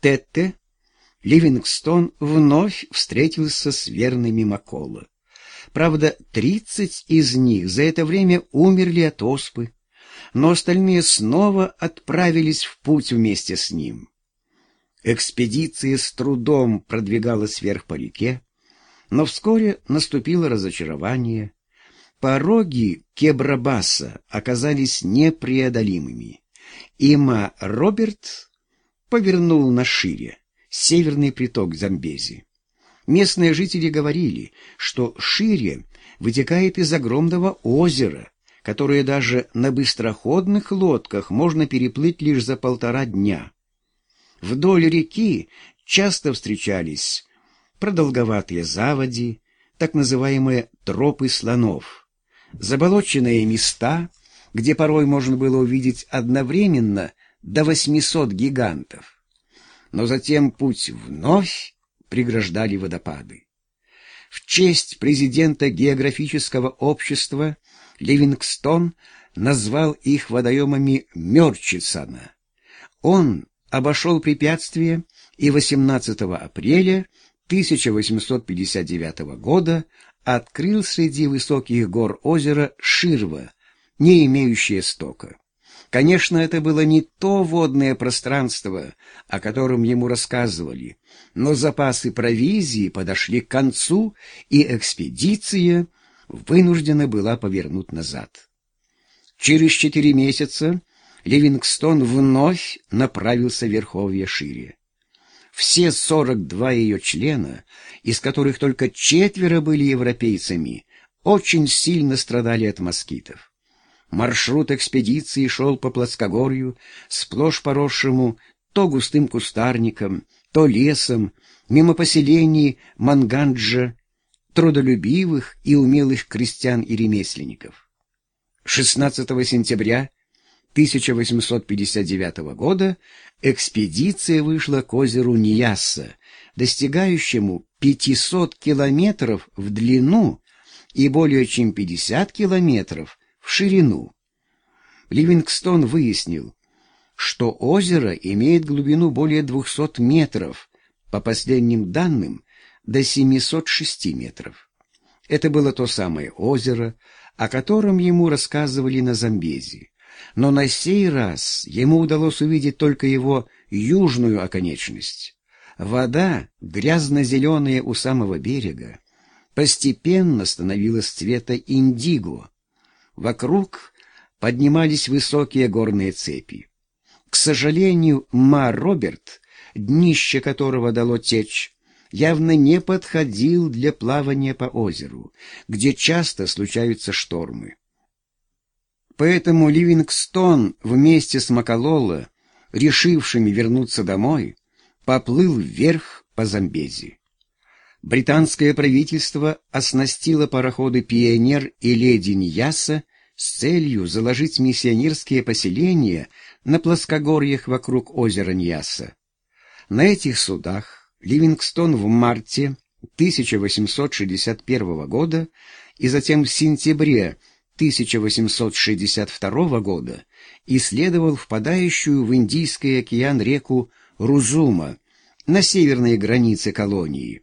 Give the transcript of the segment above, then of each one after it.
Тетте Ливингстон вновь встретился с верными Макола. Правда, тридцать из них за это время умерли от оспы, но остальные снова отправились в путь вместе с ним. Экспедиция с трудом продвигалась вверх по реке, но вскоре наступило разочарование. Пороги Кебрабаса оказались непреодолимыми. Има Роберт повернул на шире, северный приток Замбези. Местные жители говорили, что шире вытекает из огромного озера, которое даже на быстроходных лодках можно переплыть лишь за полтора дня. Вдоль реки часто встречались продолговатые заводи, так называемые тропы слонов, заболоченные места, где порой можно было увидеть одновременно до 800 гигантов. Но затем путь вновь преграждали водопады. В честь президента географического общества Ливингстон назвал их водоемами Мёрчисона. Он обошел препятствие и 18 апреля 1859 года открыл среди высоких гор озеро Ширва, не имеющее стока. Конечно, это было не то водное пространство, о котором ему рассказывали, но запасы провизии подошли к концу, и экспедиция вынуждена была повернуть назад. Через четыре месяца Ливингстон вновь направился в Верховье Шире. Все 42 ее члена, из которых только четверо были европейцами, очень сильно страдали от москитов. Маршрут экспедиции шел по плоскогорью, сплошь поросшему то густым кустарником, то лесом, мимо поселений Манганджа, трудолюбивых и умелых крестьян и ремесленников. 16 сентября 1859 года экспедиция вышла к озеру Ньясса, достигающему 500 километров в длину и более чем 50 километров в ширину. Ливингстон выяснил, что озеро имеет глубину более 200 метров, по последним данным, до 706 метров. Это было то самое озеро, о котором ему рассказывали на Замбези но на сей раз ему удалось увидеть только его южную оконечность. Вода, грязно-зеленая у самого берега, постепенно становилась цвета индиго. Вокруг поднимались высокие горные цепи. К сожалению, Ма Роберт, днище которого дало течь, явно не подходил для плавания по озеру, где часто случаются штормы. Поэтому Ливингстон вместе с Макалоло, решившими вернуться домой, поплыл вверх по Замбези. Британское правительство оснастило пароходы «Пионер» и «Леди Ньяса» с целью заложить миссионерские поселения на плоскогорьях вокруг озера Ньяса. На этих судах Ливингстон в марте 1861 года и затем в сентябре 1862 года исследовал впадающую в Индийский океан реку Рузума на северной границе колонии,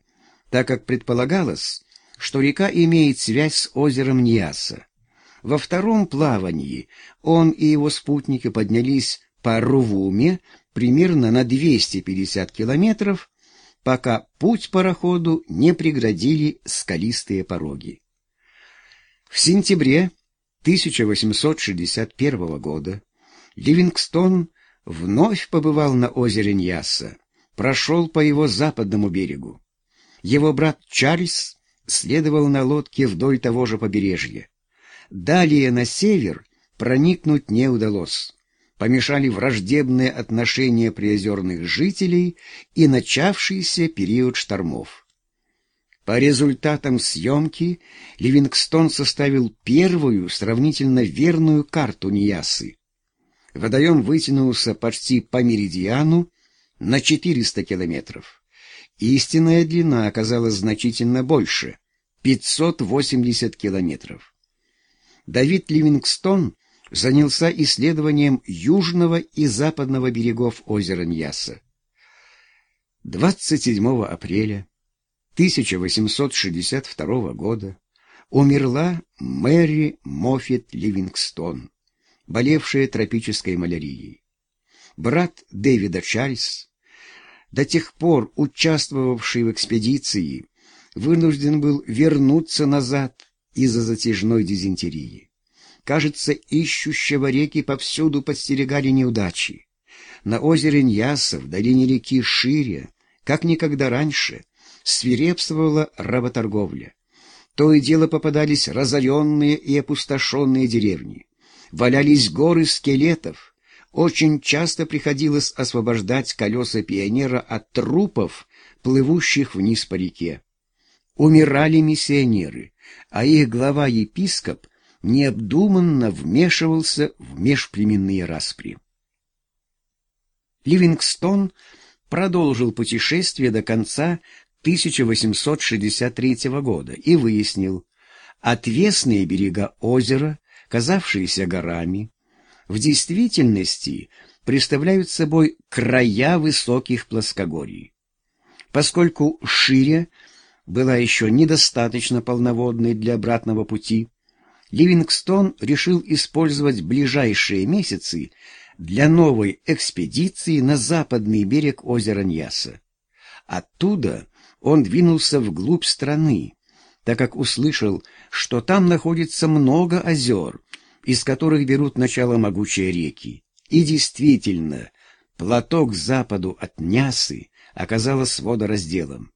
так как предполагалось, что река имеет связь с озером Ньяса. Во втором плавании он и его спутники поднялись по Рувуме примерно на 250 километров, пока путь пароходу не преградили скалистые пороги. В сентябре 1861 года Ливингстон вновь побывал на озере Ньяса, прошел по его западному берегу. Его брат Чарльз следовал на лодке вдоль того же побережья. Далее на север проникнуть не удалось. Помешали враждебные отношения приозерных жителей и начавшийся период штормов. По результатам съемки Ливингстон составил первую сравнительно верную карту Ньясы. Водоем вытянулся почти по меридиану на 400 километров. Истинная длина оказалась значительно больше — 580 километров. Давид Ливингстон занялся исследованием южного и западного берегов озера Ньяса. 27 апреля 1862 года умерла Мэри Моффет Ливингстон, болевшая тропической малярией. Брат Дэвида Чарльз, до тех пор участвовавший в экспедиции, вынужден был вернуться назад из-за затяжной дизентерии. Кажется, ищущего реки повсюду подстерегали неудачи. На озере Ньяса, в долине реки Шире, как никогда раньше, свирепствовала работорговля. То и дело попадались разоренные и опустошенные деревни. Валялись горы скелетов. Очень часто приходилось освобождать колеса пионера от трупов, плывущих вниз по реке. Умирали миссионеры, а их глава-епископ необдуманно вмешивался в межплеменные распри. Ливингстон продолжил путешествие до конца 1863 года и выяснил, отвесные берега озера, казавшиеся горами, в действительности представляют собой края высоких плоскогорий. Поскольку шире была еще недостаточно полноводной для обратного пути, Ливингстон решил использовать ближайшие месяцы для новой экспедиции на западный берег озера Ньяса. Оттуда он двинулся вглубь страны, так как услышал, что там находится много озер, из которых берут начало могучие реки. И действительно, платок к западу от Нясы оказалось водоразделом.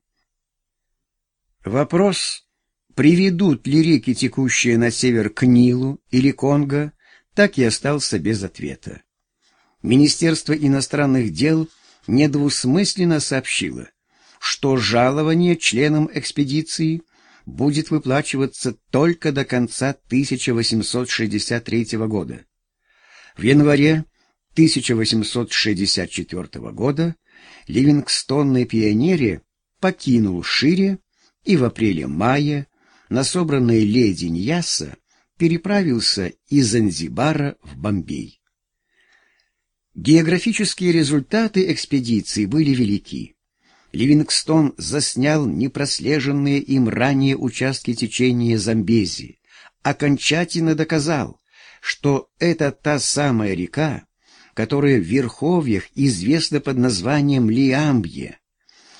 Вопрос, приведут ли реки, текущие на север, к Нилу или Конго, так и остался без ответа. Министерство иностранных дел недвусмысленно сообщило, что жалование членам экспедиции будет выплачиваться только до конца 1863 года. В январе 1864 года Ливингстон на пионере покинул Шире и в апреле-мае на собранной леди Ньяса переправился из Занзибара в Бомбей. Географические результаты экспедиции были велики. Ливингстон заснял непрослеженные им ранее участки течения Замбези, окончательно доказал, что это та самая река, которая в Верховьях известна под названием Лиамбье.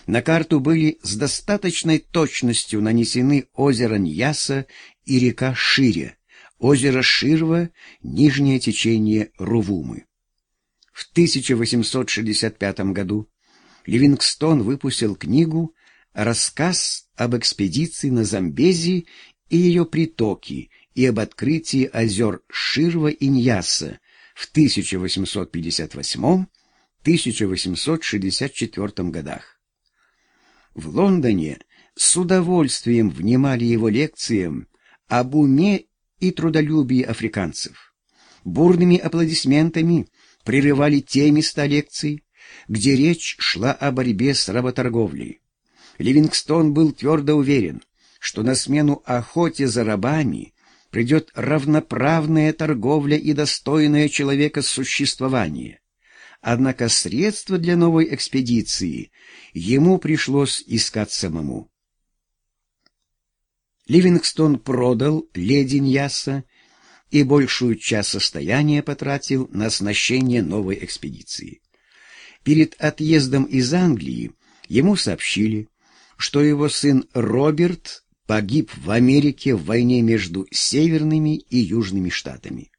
На карту были с достаточной точностью нанесены озеро Ньяса и река Шире, озеро Ширва, нижнее течение Рувумы. В 1865 году Ливингстон выпустил книгу «Рассказ об экспедиции на Замбези и ее притоки и об открытии озер Ширва и Ньяса в 1858-1864 годах. В Лондоне с удовольствием внимали его лекциям об уме и трудолюбии африканцев. Бурными аплодисментами прерывали те места лекций, где речь шла о борьбе с работорговлей. Ливингстон был твердо уверен, что на смену охоте за рабами придет равноправная торговля и достойное человека существование. Однако средства для новой экспедиции ему пришлось искать самому. Ливингстон продал леди Ньяса и большую часть состояния потратил на оснащение новой экспедиции. Перед отъездом из Англии ему сообщили, что его сын Роберт погиб в Америке в войне между Северными и Южными штатами.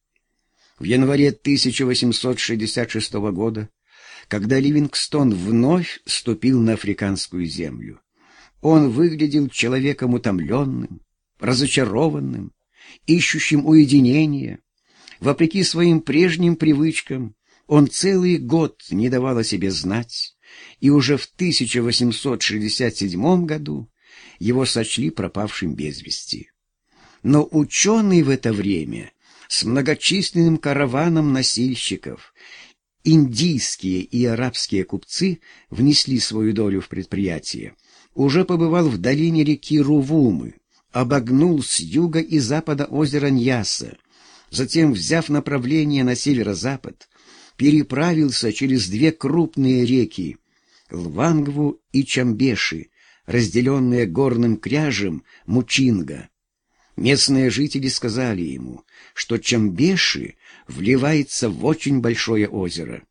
В январе 1866 года, когда Ливингстон вновь ступил на африканскую землю, он выглядел человеком утомленным, разочарованным, ищущим уединения. Вопреки своим прежним привычкам, он целый год не давал о себе знать, и уже в 1867 году его сочли пропавшим без вести. Но ученый в это время с многочисленным караваном носильщиков, индийские и арабские купцы внесли свою долю в предприятие, уже побывал в долине реки Рувумы, обогнул с юга и запада озеро Ньяса, затем, взяв направление на северо-запад, переправился через две крупные реки Лвангву и Чамбеши, разделенные горным кряжем Мучинга. Местные жители сказали ему, что Чамбеши вливается в очень большое озеро.